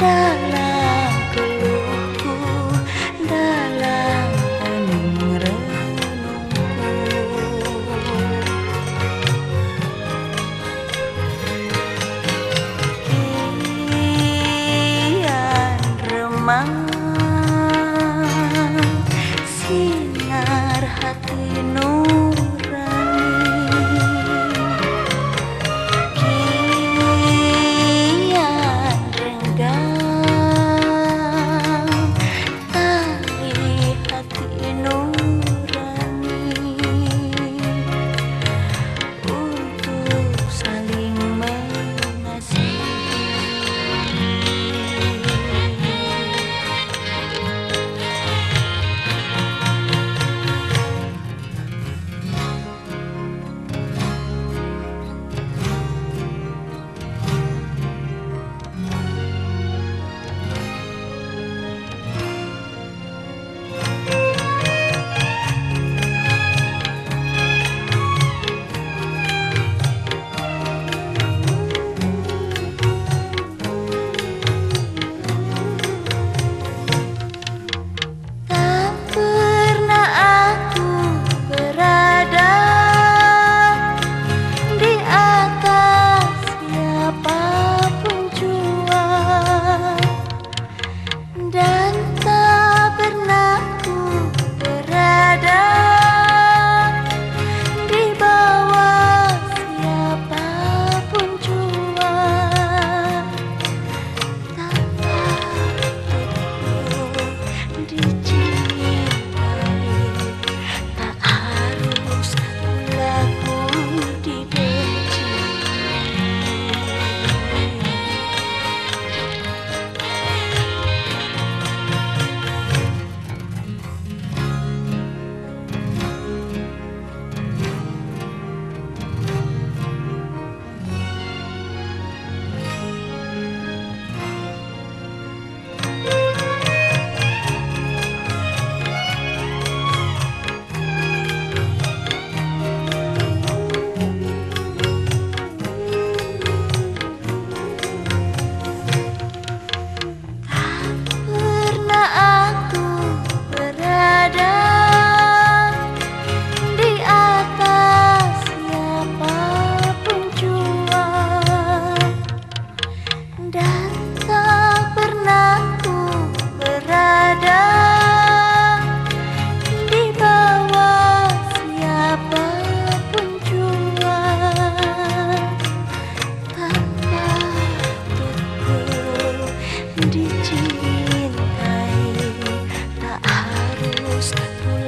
dalam keluhku dalam hening renungku kian remang ghost.